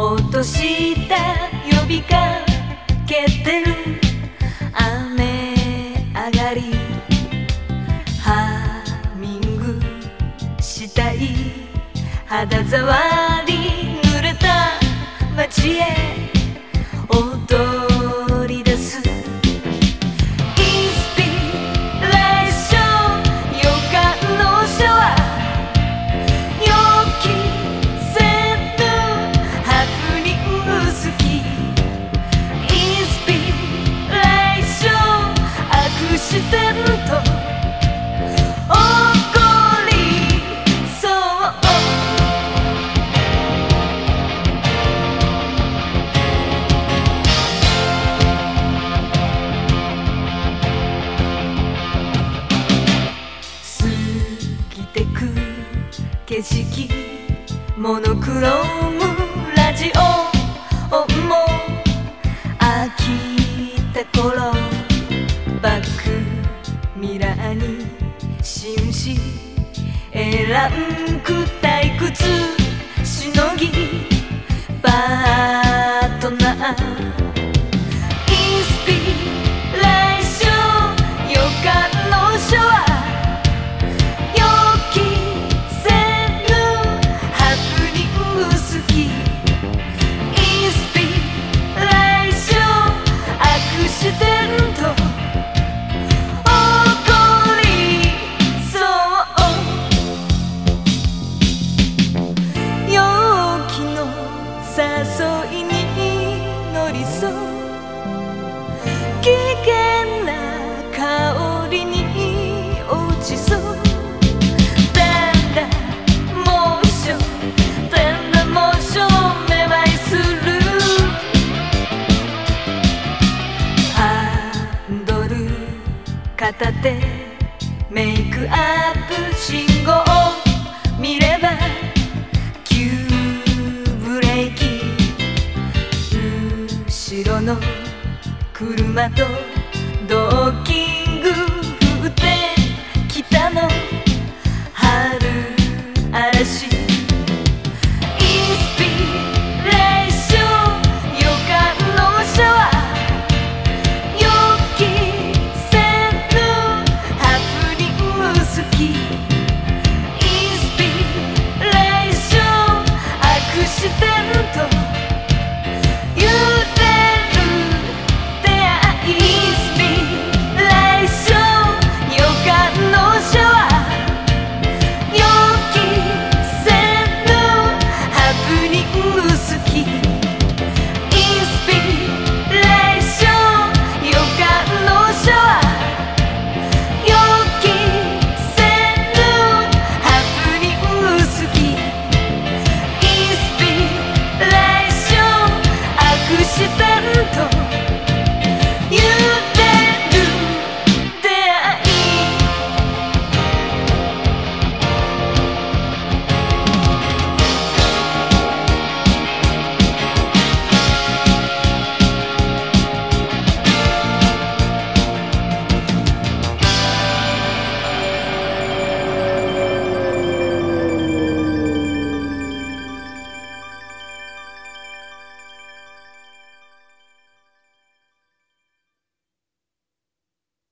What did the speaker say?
落とした呼びかけてる。雨上がりハミングしたい。肌触り景色モノクロームラジオ音も飽きた頃バックミラーに紳士選んく退屈しのぎパートナー片手メイクアップ信号見れば急ブレーキ後ろの車とドッキング降ってきたの春嵐イ